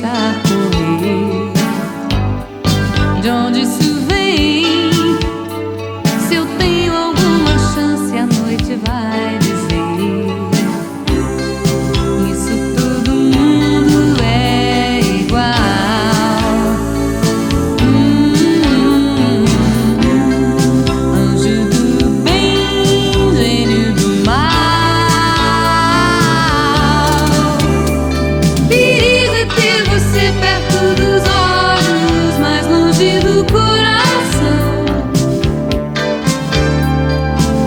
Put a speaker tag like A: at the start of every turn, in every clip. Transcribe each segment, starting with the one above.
A: deixar por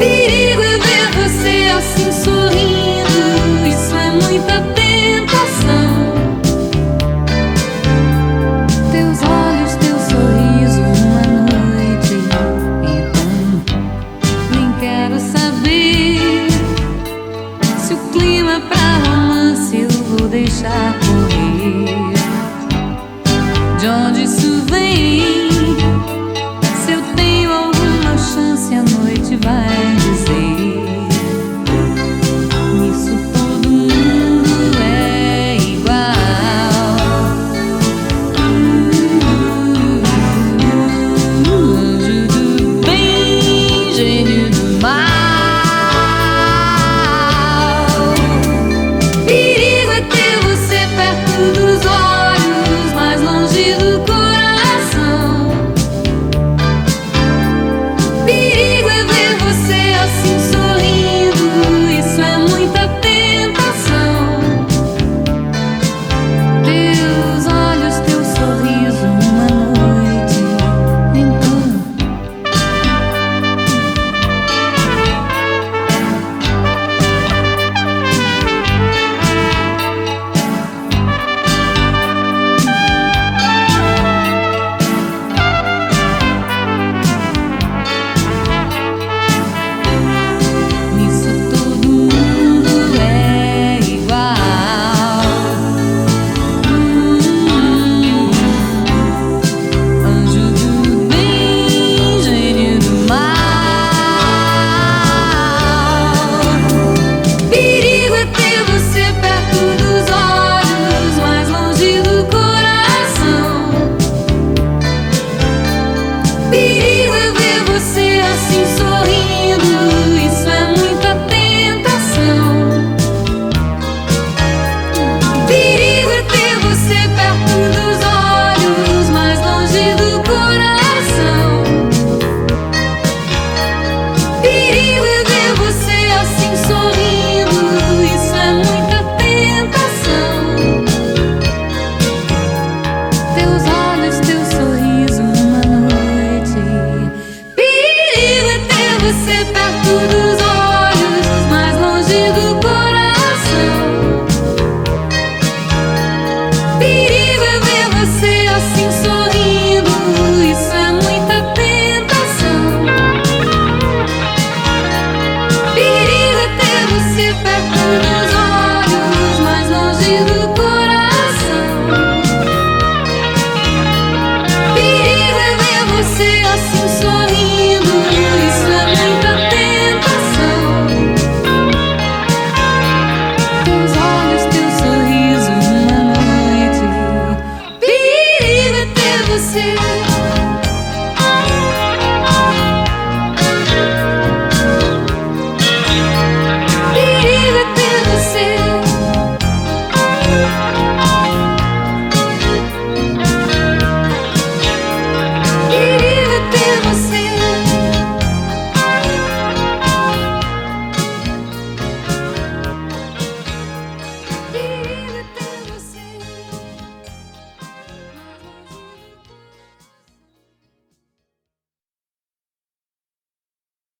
A: perigo é ver você assim sorrindo. Isso é muita pena. be to